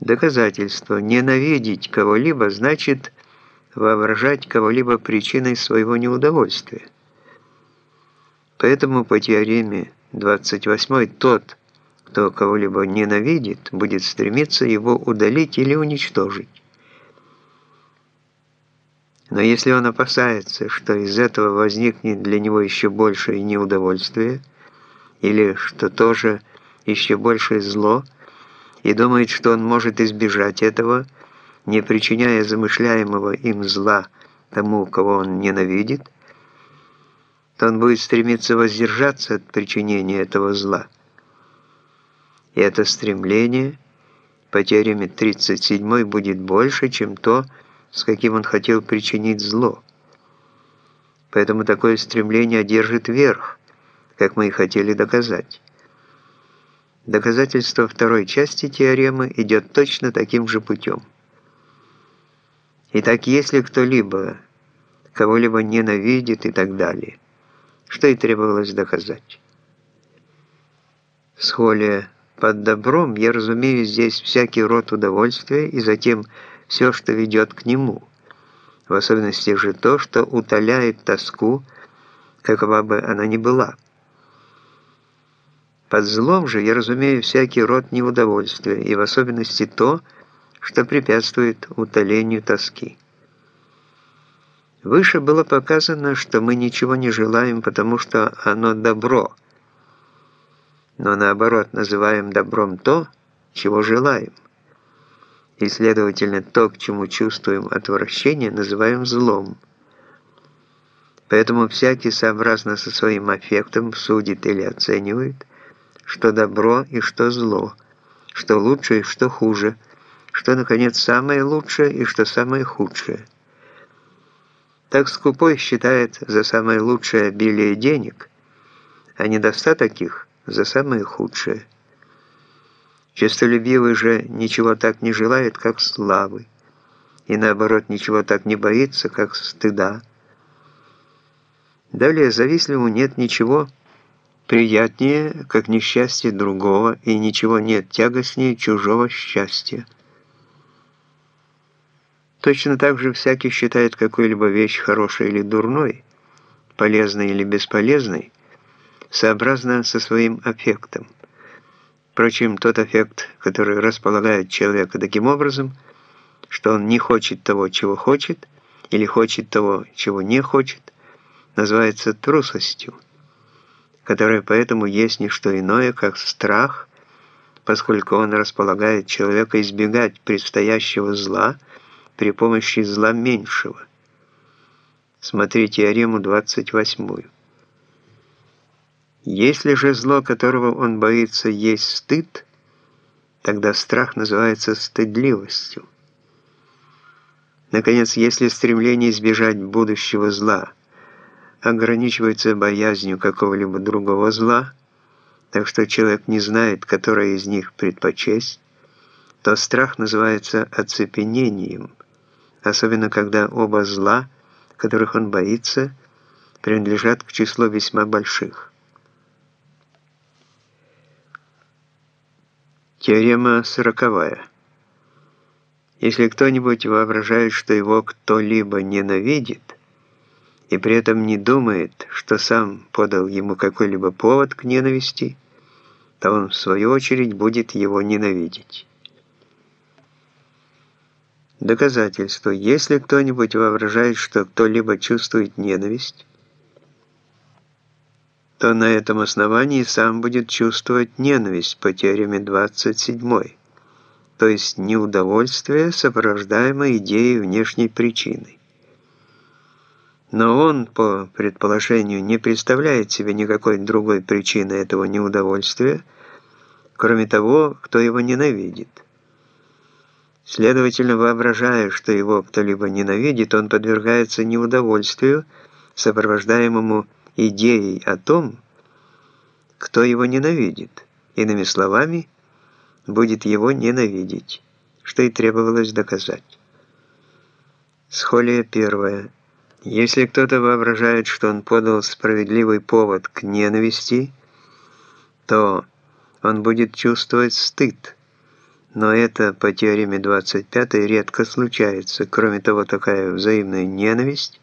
Доказательство. Ненавидеть кого-либо значит воображать кого-либо причиной своего неудовольствия. Поэтому по теореме 28 тот, кто кого-либо ненавидит, будет стремиться его удалить или уничтожить. Но если он опасается, что из этого возникнет для него еще большее неудовольствие, или что тоже еще большее зло, и думает, что он может избежать этого, не причиняя замышляемого им зла тому, кого он ненавидит, то он будет стремиться воздержаться от причинения этого зла. И это стремление по теореме 37 будет больше, чем то, с каким он хотел причинить зло. Поэтому такое стремление одержит верх, как мы и хотели доказать. Доказательство второй части теоремы идет точно таким же путем. Итак, если кто-либо кого-либо ненавидит и так далее, что и требовалось доказать. В схоле под добром я разумею здесь всякий род удовольствия и затем все, что ведет к нему, в особенности же то, что утоляет тоску, какова бы она ни была. Под злом же я разумею всякий род неудовольствия, и в особенности то, что препятствует утолению тоски. Выше было показано, что мы ничего не желаем, потому что оно добро, но наоборот называем добром то, чего желаем. И, следовательно, то, к чему чувствуем отвращение, называем злом. Поэтому всякий сообразно со своим аффектом судит или оценивает, что добро и что зло, что лучше и что хуже, что, наконец, самое лучшее и что самое худшее. Так скупой считает за самое лучшее обилие денег, а недостаток их за самое худшее. Честолюбивый же ничего так не желает, как славы, и наоборот ничего так не боится, как стыда. Далее завистливому нет ничего, Приятнее, как несчастье другого, и ничего нет тягостнее чужого счастья. Точно так же всякий считает какую-либо вещь хорошей или дурной, полезной или бесполезной, сообразно со своим аффектом. Впрочем, тот аффект, который располагает человека таким образом, что он не хочет того, чего хочет, или хочет того, чего не хочет, называется трусостью которое поэтому есть не что иное, как страх, поскольку он располагает человека избегать предстоящего зла при помощи зла меньшего. Смотри теорему 28. Если же зло, которого он боится, есть стыд, тогда страх называется стыдливостью. Наконец, если стремление избежать будущего зла – ограничивается боязнью какого-либо другого зла, так что человек не знает, которое из них предпочесть, то страх называется оцепенением, особенно когда оба зла, которых он боится, принадлежат к числу весьма больших. Теорема сороковая. Если кто-нибудь воображает, что его кто-либо ненавидит, и при этом не думает, что сам подал ему какой-либо повод к ненависти, то он в свою очередь будет его ненавидеть. Доказательство. Если кто-нибудь воображает, что кто-либо чувствует ненависть, то на этом основании сам будет чувствовать ненависть по теореме 27, то есть неудовольствие, сопровождаемое идеей внешней причины. Но он, по предположению, не представляет себе никакой другой причины этого неудовольствия, кроме того, кто его ненавидит. Следовательно, воображая, что его кто-либо ненавидит, он подвергается неудовольствию, сопровождаемому идеей о том, кто его ненавидит. Иными словами, будет его ненавидеть, что и требовалось доказать. Схолия первая. Если кто-то воображает, что он подал справедливый повод к ненависти, то он будет чувствовать стыд, но это по теореме 25 редко случается. Кроме того, такая взаимная ненависть